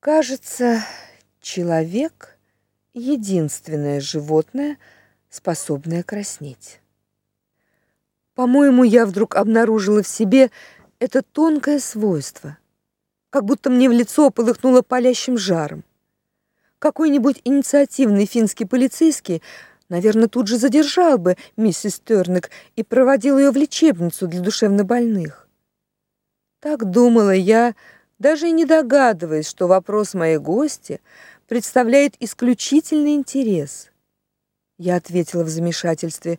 Кажется, человек единственное животное, способное краснеть. По-моему, я вдруг обнаружила в себе это тонкое свойство, как будто мне в лицо полыхнуло палящим жаром. Какой-нибудь инициативный финский полицейский, наверное, тут же задержал бы миссис Тернек и проводил ее в лечебницу для душевнобольных. Так думала я, даже и не догадываясь, что вопрос моей гости представляет исключительный интерес. Я ответила в замешательстве: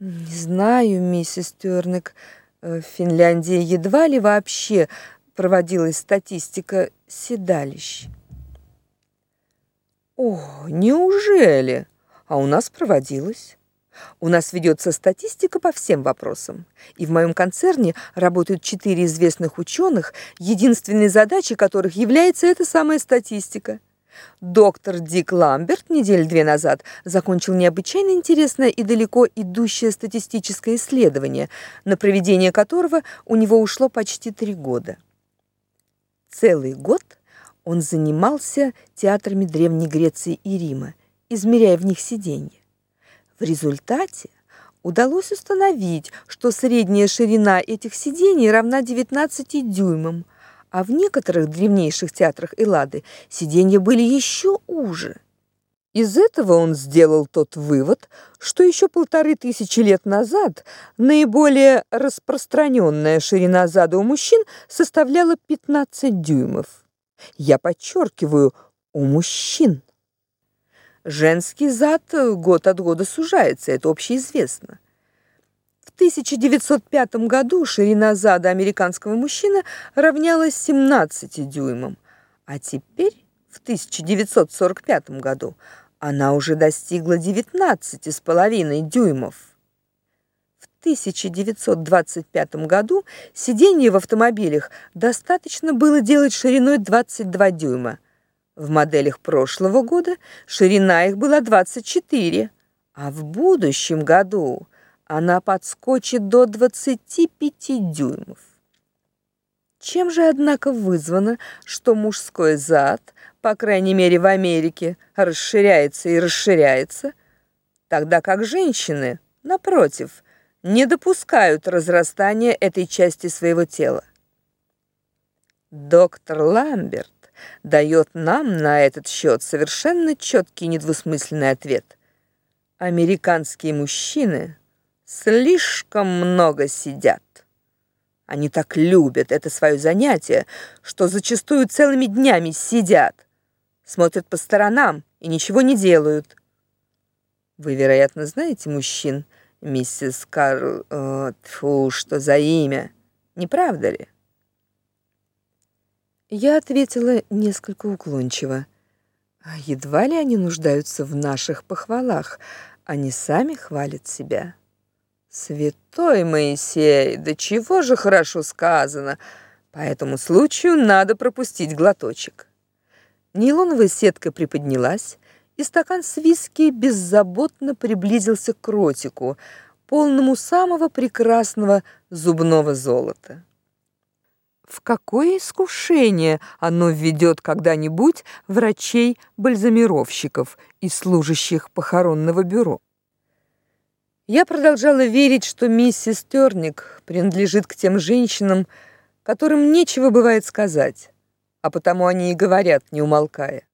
"Не знаю, миссис Тернек, э, в Финляндии едва ли вообще проводилась статистика седалищ". О, неужели? А у нас проводилась. У нас ведется статистика по всем вопросам. И в моем концерне работают четыре известных ученых, единственной задачей которых является эта самая статистика. Доктор Дик Ламберт неделю две назад закончил необычайно интересное и далеко идущее статистическое исследование, на проведение которого у него ушло почти три года. Целый год он занимался театрами Древней Греции и Рима, измеряя в них сиденья. В результате удалось установить, что средняя ширина этих сидений равна 19 дюймам, а в некоторых древнейших театрах Эллады сиденья были еще уже. Из этого он сделал тот вывод, что еще полторы тысячи лет назад наиболее распространенная ширина зада у мужчин составляла 15 дюймов. Я подчеркиваю, у мужчин. Женский зад э, год от года сужается, это общеизвестно. В 1905 году ширина зада американского мужчины равнялась 17 дюймам, а теперь в 1945 году она уже достигла 19,5 дюймов. В 1925 году сиденья в автомобилях достаточно было делать шириной 22 дюйма. В моделях прошлого года ширина их была 24, а в будущем году она подскочит до 25 дюймов. Чем же, однако, вызвано, что мужской зад, по крайней мере в Америке, расширяется и расширяется, тогда как женщины, напротив, не допускают разрастания этой части своего тела? Доктор Ламберт дает нам на этот счет совершенно четкий недвусмысленный ответ. Американские мужчины слишком много сидят. Они так любят это свое занятие, что зачастую целыми днями сидят, смотрят по сторонам и ничего не делают. Вы, вероятно, знаете мужчин, миссис Карл, э, тьфу, что за имя, не правда ли? Я ответила несколько уклончиво. «А едва ли они нуждаются в наших похвалах, они сами хвалят себя. Святой Моисей, да чего же хорошо сказано. По этому случаю надо пропустить глоточек. Нейлоновая сетка приподнялась, и стакан с виски беззаботно приблизился к ротику, полному самого прекрасного зубного золота в какое искушение оно введет когда-нибудь врачей-бальзамировщиков и служащих похоронного бюро. Я продолжала верить, что миссис Терник принадлежит к тем женщинам, которым нечего бывает сказать, а потому они и говорят, не умолкая.